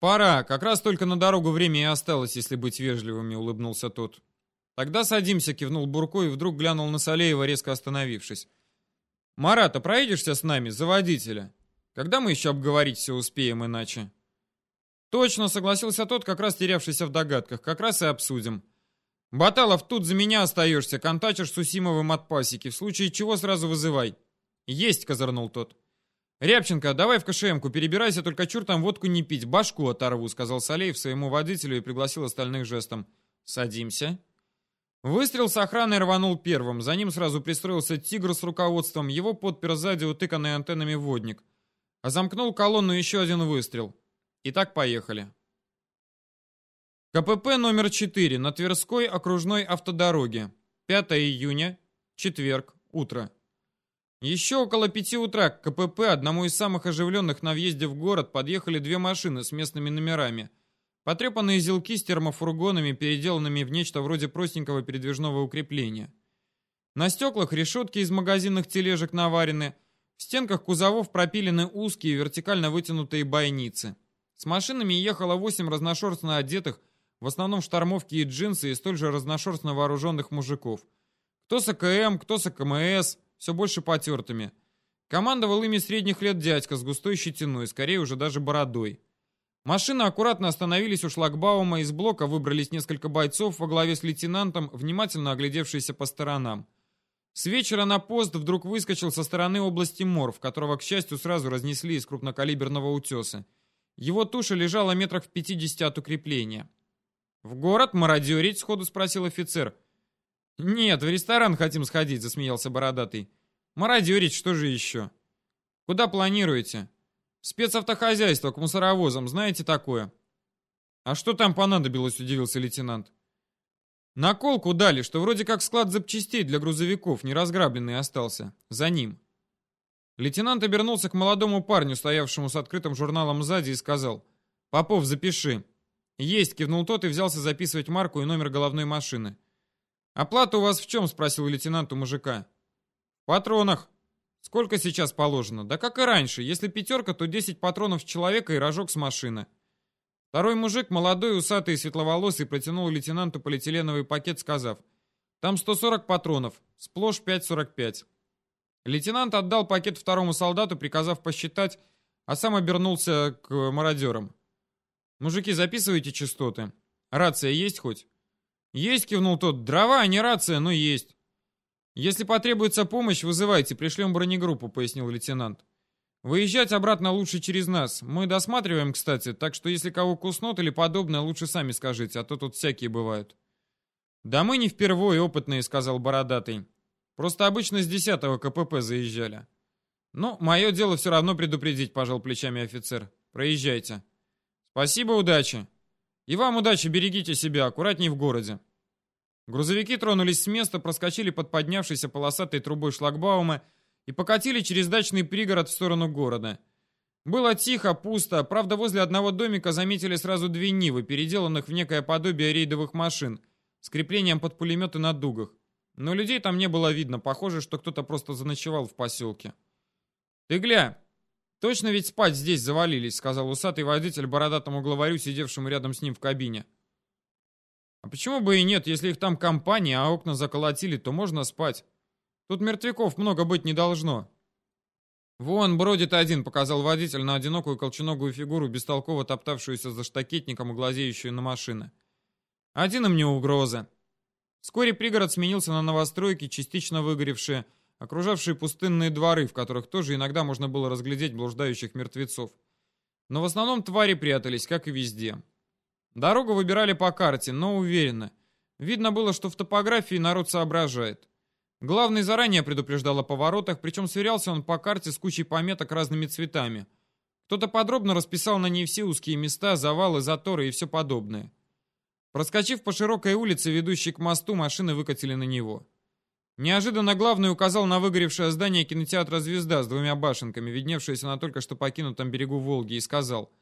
«Пора, как раз только на дорогу время и осталось, если быть вежливыми», — улыбнулся тот. «Тогда садимся», — кивнул Бурко и вдруг глянул на Салеева, резко остановившись. «Марат, а проедешься с нами, за водителя? Когда мы еще обговорить все успеем иначе?» «Точно», — согласился тот, как раз терявшийся в догадках. «Как раз и обсудим». «Баталов, тут за меня остаешься, контачишь с Усимовым от пасеки. В случае чего сразу вызывай». «Есть», — козырнул тот. «Рябченко, давай в КШМ-ку, перебирайся, только чертом водку не пить, башку оторву», — сказал Салеев своему водителю и пригласил остальных жестом. «Садимся». Выстрел с охраной рванул первым, за ним сразу пристроился «Тигр» с руководством, его подпер сзади утыканный антеннами водник. А замкнул колонну еще один выстрел. Итак, поехали. КПП номер 4 на Тверской окружной автодороге. 5 июня, четверг, утро. Еще около пяти утра к КПП, одному из самых оживленных на въезде в город, подъехали две машины с местными номерами. Потрепанные зелки с термофургонами, переделанными в нечто вроде простенького передвижного укрепления. На стеклах решетки из магазинных тележек наварены, в стенках кузовов пропилены узкие вертикально вытянутые бойницы. С машинами ехало восемь разношерстно одетых, в основном штормовки и джинсы, и столь же разношерстно вооруженных мужиков. Кто с АКМ, кто с АКМС, все больше потертыми. Командовал ими средних лет дядька с густой щетиной, скорее уже даже бородой. Машины аккуратно остановились у шлагбаума, из блока выбрались несколько бойцов во главе с лейтенантом, внимательно оглядевшиеся по сторонам. С вечера на пост вдруг выскочил со стороны области Морв, которого, к счастью, сразу разнесли из крупнокалиберного утеса. Его туша лежала метрах в 50 от укрепления. «В город мародерить?» — сходу спросил офицер. «Нет, в ресторан хотим сходить», — засмеялся бородатый. «Мародерить, что же еще?» «Куда планируете?» «Спецавтохозяйство, к мусоровозам, знаете такое?» «А что там понадобилось?» — удивился лейтенант. «Наколку дали, что вроде как склад запчастей для грузовиков, не разграбленный остался. За ним». Лейтенант обернулся к молодому парню, стоявшему с открытым журналом сзади, и сказал, «Попов, запиши». «Есть», — кивнул тот и взялся записывать марку и номер головной машины. «Оплата у вас в чем?» — спросил лейтенант у мужика. «В патронах». «Сколько сейчас положено?» «Да как и раньше. Если пятерка, то 10 патронов с человека и рожок с машины». Второй мужик, молодой, усатый и светловолосый, протянул лейтенанту полиэтиленовый пакет, сказав, «Там 140 патронов, сплошь 5,45». Лейтенант отдал пакет второму солдату, приказав посчитать, а сам обернулся к мародерам. «Мужики, записывайте частоты. Рация есть хоть?» «Есть», — кивнул тот. «Дрова, а не рация, но есть». «Если потребуется помощь, вызывайте, пришлем бронегруппу», — пояснил лейтенант. «Выезжать обратно лучше через нас. Мы досматриваем, кстати, так что если кого куснут или подобное, лучше сами скажите, а то тут всякие бывают». «Да мы не впервые опытные», — сказал Бородатый. «Просто обычно с десятого КПП заезжали». «Ну, мое дело все равно предупредить», — пожал плечами офицер. «Проезжайте». «Спасибо, удачи». И вам удачи, берегите себя, аккуратней в городе. Грузовики тронулись с места, проскочили под поднявшейся полосатой трубой шлагбаума и покатили через дачный пригород в сторону города. Было тихо, пусто, правда возле одного домика заметили сразу две Нивы, переделанных в некое подобие рейдовых машин, с креплением под пулеметы на дугах. Но людей там не было видно, похоже, что кто-то просто заночевал в поселке. «Ты гля, «Точно ведь спать здесь завалились», — сказал усатый водитель бородатому главарю, сидевшему рядом с ним в кабине. «А почему бы и нет, если их там компания, а окна заколотили, то можно спать. Тут мертвяков много быть не должно». «Вон, бродит один», — показал водитель на одинокую колченогую фигуру, бестолково топтавшуюся за штакетником и глазеющую на машины. «Один им не угроза». Вскоре пригород сменился на новостройки, частично выгоревшие, окружавшие пустынные дворы, в которых тоже иногда можно было разглядеть блуждающих мертвецов. Но в основном твари прятались, как и везде. Дорогу выбирали по карте, но уверенно. Видно было, что в топографии народ соображает. Главный заранее предупреждал о поворотах, причем сверялся он по карте с кучей пометок разными цветами. Кто-то подробно расписал на ней все узкие места, завалы, заторы и все подобное. Проскочив по широкой улице, ведущей к мосту, машины выкатили на него. Неожиданно главный указал на выгоревшее здание кинотеатра «Звезда» с двумя башенками, видневшееся на только что покинутом берегу Волги, и сказал.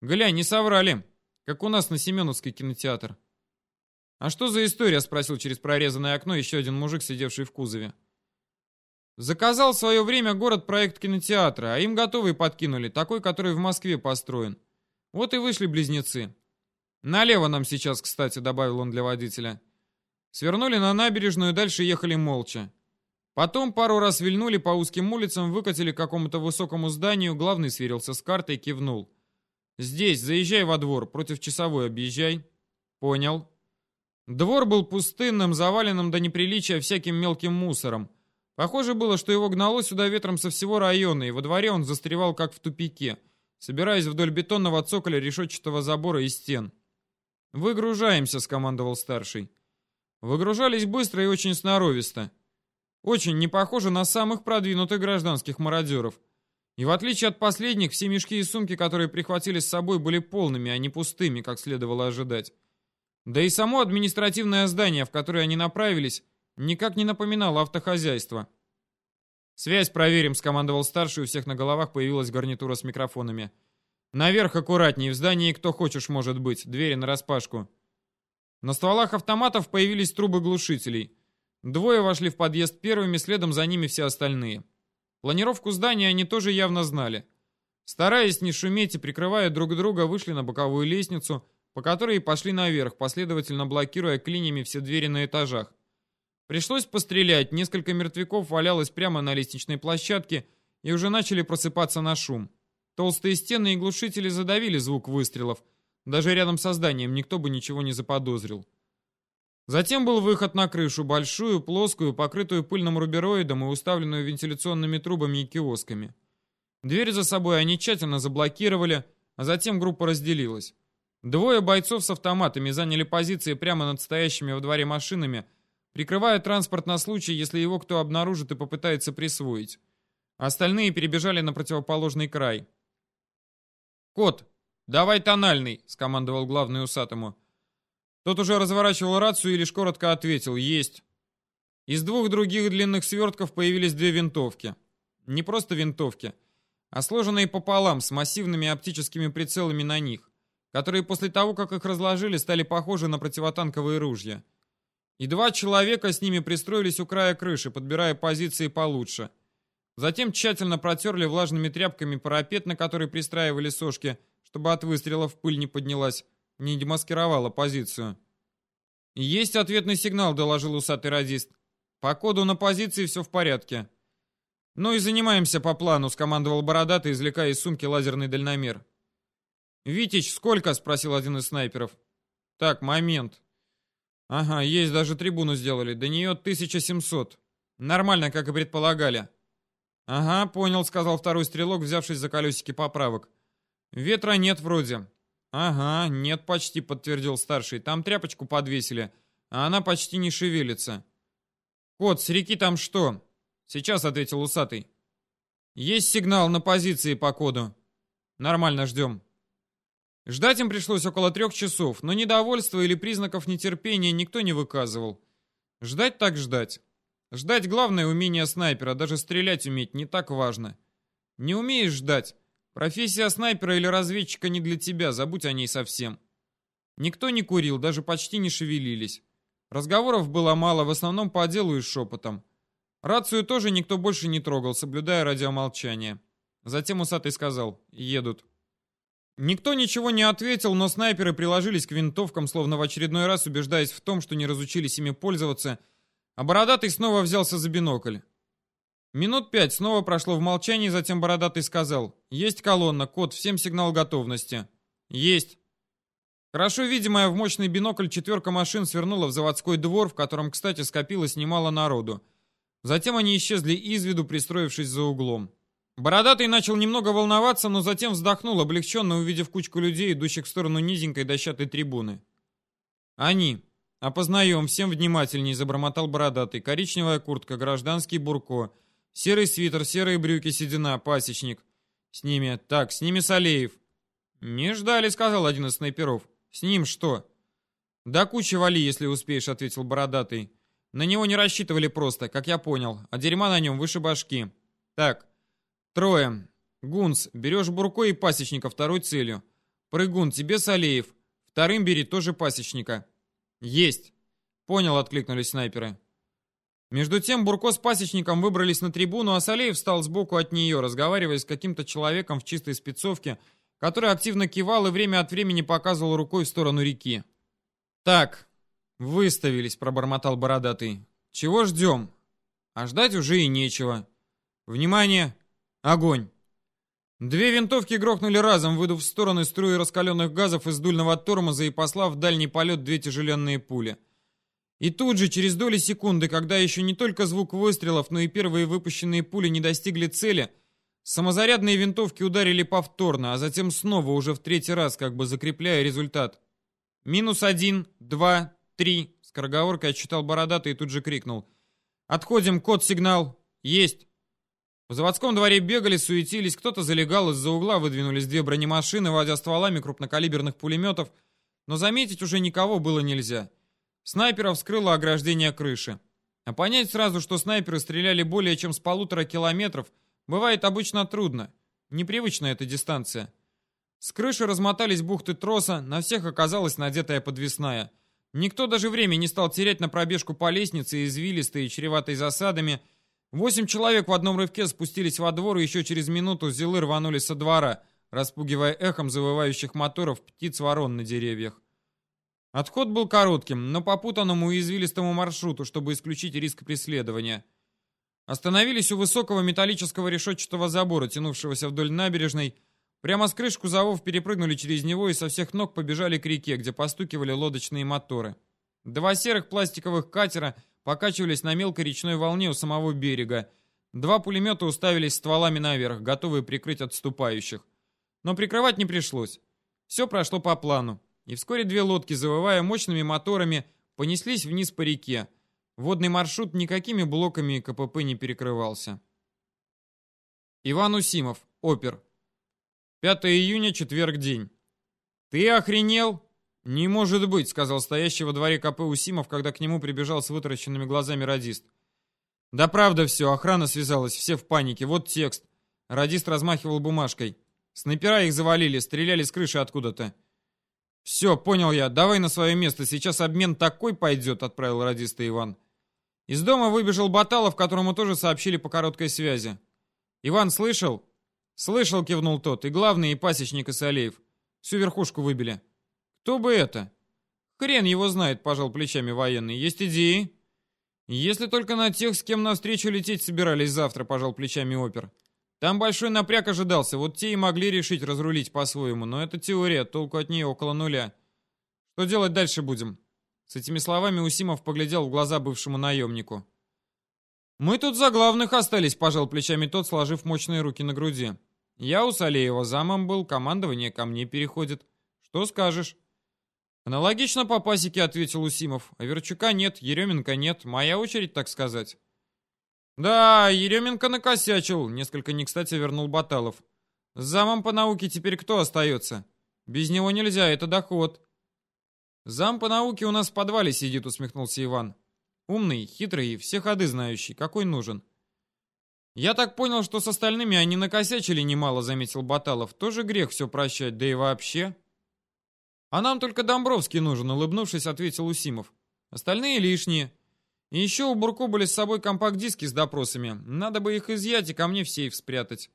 «Глянь, не соврали, как у нас на Семеновский кинотеатр». «А что за история?» — спросил через прорезанное окно еще один мужик, сидевший в кузове. Заказал в свое время город проект кинотеатра, а им готовый подкинули, такой, который в Москве построен. Вот и вышли близнецы. Налево нам сейчас, кстати, добавил он для водителя. Свернули на набережную, дальше ехали молча. Потом пару раз вильнули по узким улицам, выкатили к какому-то высокому зданию, главный сверился с картой, кивнул. «Здесь, заезжай во двор, против часовой объезжай». «Понял». Двор был пустынным, заваленным до неприличия всяким мелким мусором. Похоже было, что его гнало сюда ветром со всего района, и во дворе он застревал как в тупике, собираясь вдоль бетонного цоколя решетчатого забора и стен. «Выгружаемся», — скомандовал старший. Выгружались быстро и очень сноровисто. Очень не похоже на самых продвинутых гражданских мародеров. И в отличие от последних, все мешки и сумки, которые прихватили с собой, были полными, а не пустыми, как следовало ожидать. Да и само административное здание, в которое они направились, никак не напоминало автохозяйство. «Связь проверим», — скомандовал старший, у всех на головах появилась гарнитура с микрофонами. «Наверх аккуратней, в здании кто хочешь может быть, двери нараспашку». На стволах автоматов появились трубы глушителей. Двое вошли в подъезд первыми, следом за ними все остальные. Планировку здания они тоже явно знали. Стараясь не шуметь и прикрывая друг друга, вышли на боковую лестницу, по которой и пошли наверх, последовательно блокируя клинями все двери на этажах. Пришлось пострелять, несколько мертвяков валялось прямо на лестничной площадке и уже начали просыпаться на шум. Толстые стены и глушители задавили звук выстрелов. Даже рядом со зданием никто бы ничего не заподозрил. Затем был выход на крышу, большую, плоскую, покрытую пыльным рубероидом и уставленную вентиляционными трубами и киосками. Дверь за собой они тщательно заблокировали, а затем группа разделилась. Двое бойцов с автоматами заняли позиции прямо над стоящими во дворе машинами, прикрывая транспорт на случай, если его кто обнаружит и попытается присвоить. Остальные перебежали на противоположный край. «Кот, давай тональный!» — скомандовал главный усатому. Тот уже разворачивал рацию и лишь коротко ответил «Есть». Из двух других длинных свертков появились две винтовки. Не просто винтовки, а сложенные пополам с массивными оптическими прицелами на них которые после того, как их разложили, стали похожи на противотанковые ружья. И два человека с ними пристроились у края крыши, подбирая позиции получше. Затем тщательно протерли влажными тряпками парапет, на который пристраивали сошки, чтобы от выстрелов пыль не поднялась, не демаскировала позицию. «Есть ответный сигнал», — доложил усатый радист. «По коду на позиции все в порядке». «Ну и занимаемся по плану», — скомандовал бородатый, извлекая из сумки лазерный дальномер. «Витич, сколько?» — спросил один из снайперов. «Так, момент. Ага, есть, даже трибуну сделали. До нее 1700. Нормально, как и предполагали». «Ага, понял», — сказал второй стрелок, взявшись за колесики поправок. «Ветра нет вроде». «Ага, нет почти», — подтвердил старший. «Там тряпочку подвесили, а она почти не шевелится». «Кот, с реки там что?» «Сейчас», — ответил усатый. «Есть сигнал на позиции по коду». «Нормально, ждем». Ждать им пришлось около трех часов, но недовольства или признаков нетерпения никто не выказывал. Ждать так ждать. Ждать главное умение снайпера, даже стрелять уметь не так важно. Не умеешь ждать. Профессия снайпера или разведчика не для тебя, забудь о ней совсем. Никто не курил, даже почти не шевелились. Разговоров было мало, в основном по делу и шепотом. Рацию тоже никто больше не трогал, соблюдая радиомолчание. Затем усатый сказал «Едут». Никто ничего не ответил, но снайперы приложились к винтовкам, словно в очередной раз убеждаясь в том, что не разучились ими пользоваться, а Бородатый снова взялся за бинокль. Минут пять снова прошло в молчании, затем Бородатый сказал «Есть колонна, код, всем сигнал готовности». «Есть». Хорошо видимая в мощный бинокль четверка машин свернула в заводской двор, в котором, кстати, скопилось немало народу. Затем они исчезли из виду, пристроившись за углом. Бородатый начал немного волноваться, но затем вздохнул, облегченно увидев кучку людей, идущих в сторону низенькой дощатой трибуны. «Они. Опознаем, всем внимательней», — забормотал Бородатый. «Коричневая куртка, гражданский бурко, серый свитер, серые брюки, седина, пасечник. С ними... Так, с ними Салеев». «Не ждали», — сказал один из снайперов. «С ним что?» «Да куча вали, если успеешь», — ответил Бородатый. «На него не рассчитывали просто, как я понял, а дерьма на нем выше башки. Так, Трое. Гунс, берешь Бурко и пасечника второй целью. Прыгун, тебе Салеев. Вторым бери тоже пасечника. Есть. Понял, откликнулись снайперы. Между тем Бурко с пасечником выбрались на трибуну, а Салеев встал сбоку от нее, разговаривая с каким-то человеком в чистой спецовке, который активно кивал и время от времени показывал рукой в сторону реки. «Так, выставились», — пробормотал бородатый. «Чего ждем?» «А ждать уже и нечего. Внимание! Огонь!» Две винтовки грохнули разом, выдув в стороны струи раскаленных газов из дульного тормоза и послав в дальний полет две тяжеленные пули. И тут же, через доли секунды, когда еще не только звук выстрелов, но и первые выпущенные пули не достигли цели, самозарядные винтовки ударили повторно, а затем снова, уже в третий раз, как бы закрепляя результат. «Минус один, два, три», — скороговоркой отчитал бородатый и тут же крикнул. «Отходим, код-сигнал. Есть». В заводском дворе бегали, суетились, кто-то залегал, из-за угла выдвинулись две бронемашины, водя стволами крупнокалиберных пулеметов, но заметить уже никого было нельзя. Снайперов вскрыло ограждение крыши. А понять сразу, что снайперы стреляли более чем с полутора километров, бывает обычно трудно. Непривычная эта дистанция. С крыши размотались бухты троса, на всех оказалась надетая подвесная. Никто даже время не стал терять на пробежку по лестнице, извилистой и чреватой засадами, Восемь человек в одном рывке спустились во двор, и еще через минуту зилы рванули со двора, распугивая эхом завывающих моторов птиц-ворон на деревьях. Отход был коротким, но по путанному и извилистому маршруту, чтобы исключить риск преследования. Остановились у высокого металлического решетчатого забора, тянувшегося вдоль набережной. Прямо с крышку завов перепрыгнули через него и со всех ног побежали к реке, где постукивали лодочные моторы. Два серых пластиковых катера — покачивались на мелкой речной волне у самого берега. Два пулемета уставились стволами наверх, готовые прикрыть отступающих. Но прикрывать не пришлось. Все прошло по плану. И вскоре две лодки, завывая мощными моторами, понеслись вниз по реке. Водный маршрут никакими блоками КПП не перекрывался. Иван Усимов, опер. 5 июня, четверг день. «Ты охренел?» «Не может быть», — сказал стоящий во дворе КП Усимов, когда к нему прибежал с вытаращенными глазами радист. «Да правда все, охрана связалась, все в панике, вот текст». Радист размахивал бумажкой. Снайпера их завалили, стреляли с крыши откуда-то. «Все, понял я, давай на свое место, сейчас обмен такой пойдет», — отправил радиста Иван. Из дома выбежал Баталов, которому тоже сообщили по короткой связи. «Иван, слышал?» «Слышал», — кивнул тот, — «и главный, и пасечник, и Салеев. Всю верхушку выбили». «Кто бы это?» «Хрен его знает», — пожал плечами военный. «Есть идеи?» «Если только на тех, с кем навстречу лететь собирались завтра», — пожал плечами опер. «Там большой напряг ожидался, вот те и могли решить разрулить по-своему, но это теория, толку от нее около нуля. Что делать дальше будем?» С этими словами Усимов поглядел в глаза бывшему наемнику. «Мы тут за главных остались», — пожал плечами тот, сложив мощные руки на груди. «Я у Салеева замом был, командование ко мне переходит. Что скажешь?» «Аналогично по пасеке», — ответил Усимов. «А Верчука нет, Еременко нет. Моя очередь, так сказать». «Да, Еременко накосячил», — несколько не кстати вернул Баталов. «С замом по науке теперь кто остается? Без него нельзя, это доход». «Зам по науке у нас в подвале сидит», — усмехнулся Иван. «Умный, хитрый, все ходы знающий. Какой нужен?» «Я так понял, что с остальными они накосячили немало», — заметил Баталов. «Тоже грех все прощать, да и вообще». «А нам только Домбровский нужен», — улыбнувшись, ответил Усимов. «Остальные лишние. И еще у Бурко были с собой компакт-диски с допросами. Надо бы их изъять и ко мне в сейф спрятать».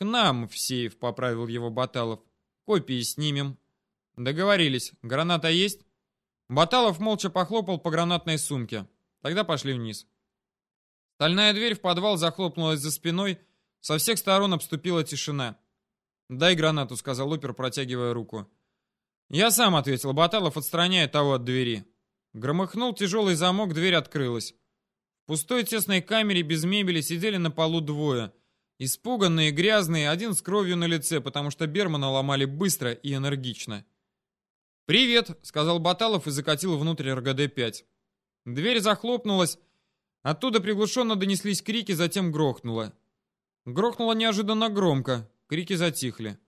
«К нам в сейф», — поправил его Баталов. «Копии снимем». «Договорились. Граната есть?» Баталов молча похлопал по гранатной сумке. Тогда пошли вниз. Стальная дверь в подвал захлопнулась за спиной. Со всех сторон обступила тишина. «Дай гранату», — сказал опер, протягивая руку. «Я сам», — ответил Баталов, отстраняя того от двери. Громыхнул тяжелый замок, дверь открылась. В пустой тесной камере без мебели сидели на полу двое. Испуганные, грязные, один с кровью на лице, потому что Бермана ломали быстро и энергично. «Привет», — сказал Баталов и закатил внутрь РГД-5. Дверь захлопнулась. Оттуда приглушенно донеслись крики, затем грохнуло. Грохнуло неожиданно громко. Крики затихли.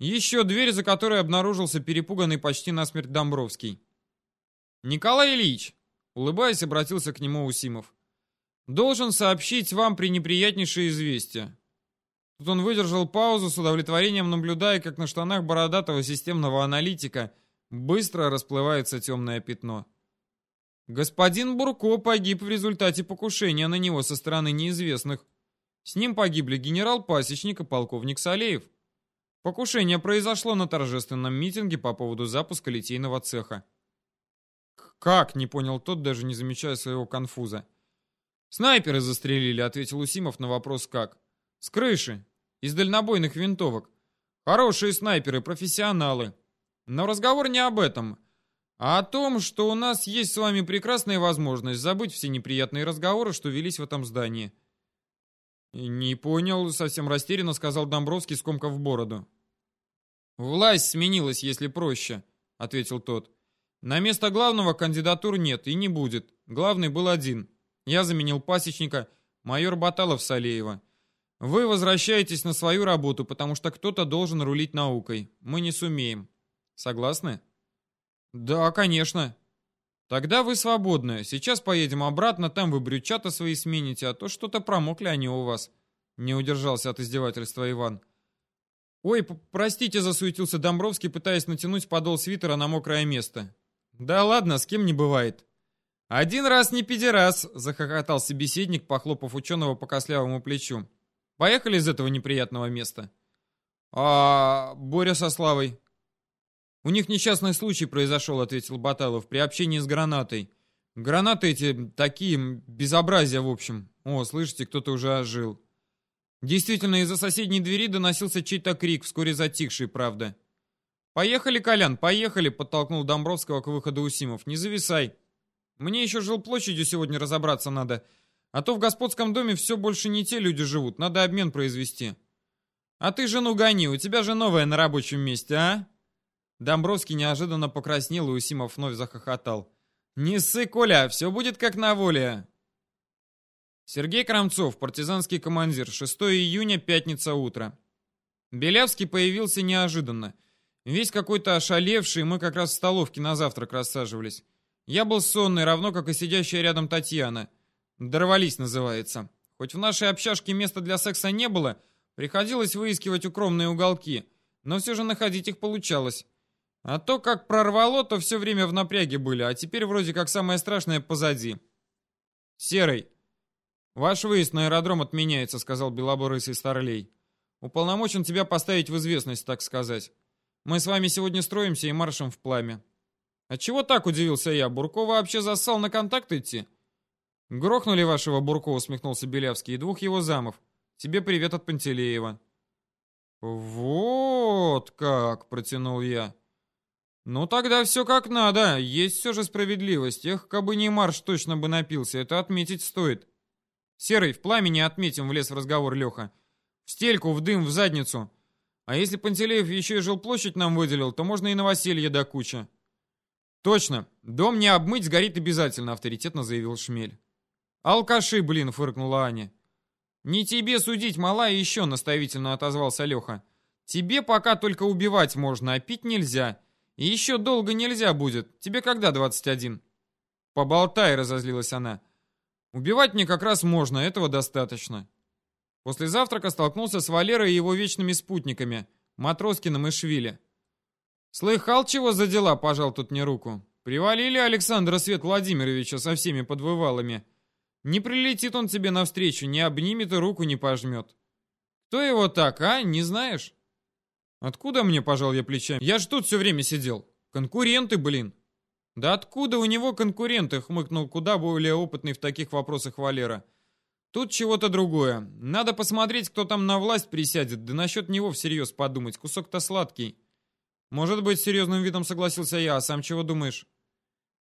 Еще дверь, за которой обнаружился перепуганный почти насмерть Домбровский. «Николай Ильич!» — улыбаясь, обратился к нему Усимов. «Должен сообщить вам пренеприятнейшее известие». Тут он выдержал паузу с удовлетворением, наблюдая, как на штанах бородатого системного аналитика быстро расплывается темное пятно. Господин Бурко погиб в результате покушения на него со стороны неизвестных. С ним погибли генерал Пасечник и полковник Салеев. Покушение произошло на торжественном митинге по поводу запуска литейного цеха. «Как?» — не понял тот, даже не замечая своего конфуза. «Снайперы застрелили», — ответил Усимов на вопрос «как?». «С крыши, из дальнобойных винтовок. Хорошие снайперы, профессионалы. Но разговор не об этом, а о том, что у нас есть с вами прекрасная возможность забыть все неприятные разговоры, что велись в этом здании». «Не понял», — совсем растерянно сказал Домбровский, скомкав бороду. «Власть сменилась, если проще», — ответил тот. «На место главного кандидатур нет и не будет. Главный был один. Я заменил пасечника, майор Баталов Салеева. Вы возвращаетесь на свою работу, потому что кто-то должен рулить наукой. Мы не сумеем. Согласны?» «Да, конечно». «Тогда вы свободны. Сейчас поедем обратно, там вы брючата свои смените, а то что-то промокли они у вас». Не удержался от издевательства Иван. «Ой, простите», — засуетился Домбровский, пытаясь натянуть подол свитера на мокрое место. «Да ладно, с кем не бывает». «Один раз не педерас», — захохотал собеседник, похлопав ученого по кослявому плечу. «Поехали из этого неприятного места». «А Боря со Славой?» «У них несчастный случай произошел», — ответил Баталов, «при общении с гранатой. Гранаты эти такие, безобразия в общем. О, слышите, кто-то уже ожил». Действительно, из-за соседней двери доносился чей-то крик, вскоре затихший, правда. «Поехали, Колян, поехали!» — подтолкнул Домбровского к выходу Усимов. «Не зависай. Мне еще жилплощадью сегодня разобраться надо. А то в господском доме все больше не те люди живут. Надо обмен произвести». «А ты жену гони, у тебя же новая на рабочем месте, а?» Домбровский неожиданно покраснел, и Усимов вновь захохотал. «Не ссы, Коля, все будет как на воле!» Сергей Крамцов, партизанский командир, 6 июня, пятница, утро. Белявский появился неожиданно. Весь какой-то ошалевший, мы как раз в столовке на завтрак рассаживались. Я был сонный, равно как и сидящая рядом Татьяна. Дорвались, называется. Хоть в нашей общажке места для секса не было, приходилось выискивать укромные уголки, но все же находить их получалось. А то, как прорвало, то все время в напряге были, а теперь вроде как самое страшное позади. Серый, «Ваш выезд на аэродром отменяется», — сказал белоборысый старлей. «Уполномочен тебя поставить в известность, так сказать. Мы с вами сегодня строимся и маршем в пламя». «А чего так?» — удивился я. «Буркова вообще зассал на контакт идти?» «Грохнули вашего Буркова», — усмехнулся Белявский, — «и двух его замов. Тебе привет от Пантелеева». «Вот как!» — протянул я. «Ну тогда все как надо. Есть все же справедливость. Эх, кабы не марш точно бы напился. Это отметить стоит». Серый, в пламени отметим, влез в разговор Леха. В стельку, в дым, в задницу. А если Пантелеев еще и жилплощадь нам выделил, то можно и новоселье до кучи. Точно, дом не обмыть, сгорит обязательно, авторитетно заявил Шмель. Алкаши, блин, фыркнула Аня. Не тебе судить, мала, еще наставительно отозвался Леха. Тебе пока только убивать можно, а пить нельзя. И еще долго нельзя будет. Тебе когда 21? Поболтай, разозлилась она. Убивать мне как раз можно, этого достаточно. После завтрака столкнулся с Валерой и его вечными спутниками, Матроскиным и Швили. «Слыхал, чего за дела?» — пожал тут мне руку. «Привалили Александра Свет Владимировича со всеми подвывалами. Не прилетит он тебе навстречу, не обнимет и руку не пожмет. Кто его так, а? Не знаешь?» «Откуда мне?» — пожал я плечами. «Я ж тут все время сидел. Конкуренты, блин». «Да откуда у него конкуренты?» — хмыкнул куда более опытный в таких вопросах Валера. «Тут чего-то другое. Надо посмотреть, кто там на власть присядет, да насчет него всерьез подумать. Кусок-то сладкий». «Может быть, серьезным видом согласился я, а сам чего думаешь?»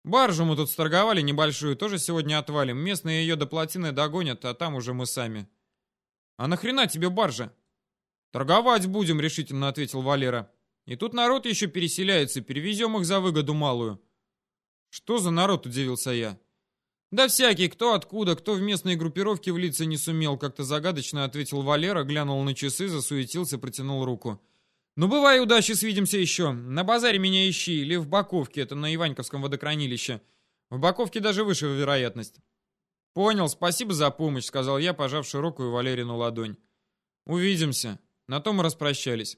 «Баржу мы тут сторговали небольшую, тоже сегодня отвалим. Местные ее до плотины догонят, а там уже мы сами». «А нахрена тебе баржа?» «Торговать будем», — решительно ответил Валера. «И тут народ еще переселяется, перевезем их за выгоду малую». «Что за народ?» – удивился я. «Да всякий, кто откуда, кто в местные группировки влиться не сумел», – как-то загадочно ответил Валера, глянул на часы, засуетился, протянул руку. «Ну, бывай, удачи, свидимся еще. На базаре меня ищи, или в Баковке, это на Иваньковском водохранилище. В Баковке даже выше вероятность». «Понял, спасибо за помощь», — сказал я, пожав широкую Валерину ладонь. «Увидимся». На том мы распрощались.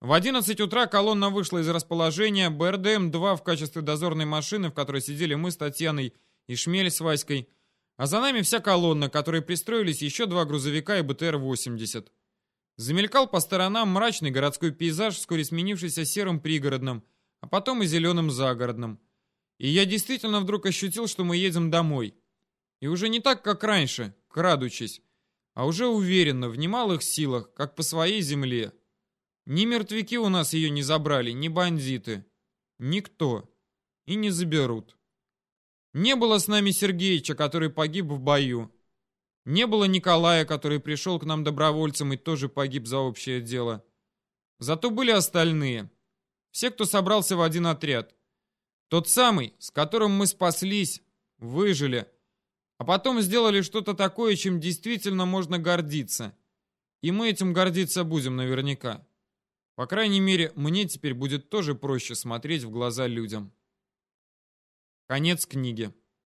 В 11 утра колонна вышла из расположения, БРДМ-2 в качестве дозорной машины, в которой сидели мы с Татьяной и Шмель с Васькой, а за нами вся колонна, которой пристроились еще два грузовика и БТР-80. Замелькал по сторонам мрачный городской пейзаж, вскоре сменившийся серым пригородным, а потом и зеленым загородным. И я действительно вдруг ощутил, что мы едем домой. И уже не так, как раньше, крадучись, а уже уверенно, в немалых силах, как по своей земле. Ни мертвяки у нас ее не забрали, ни бандиты. Никто. И не заберут. Не было с нами Сергеича, который погиб в бою. Не было Николая, который пришел к нам добровольцем и тоже погиб за общее дело. Зато были остальные. Все, кто собрался в один отряд. Тот самый, с которым мы спаслись, выжили, а потом сделали что-то такое, чем действительно можно гордиться. И мы этим гордиться будем наверняка. По крайней мере, мне теперь будет тоже проще смотреть в глаза людям. Конец книги.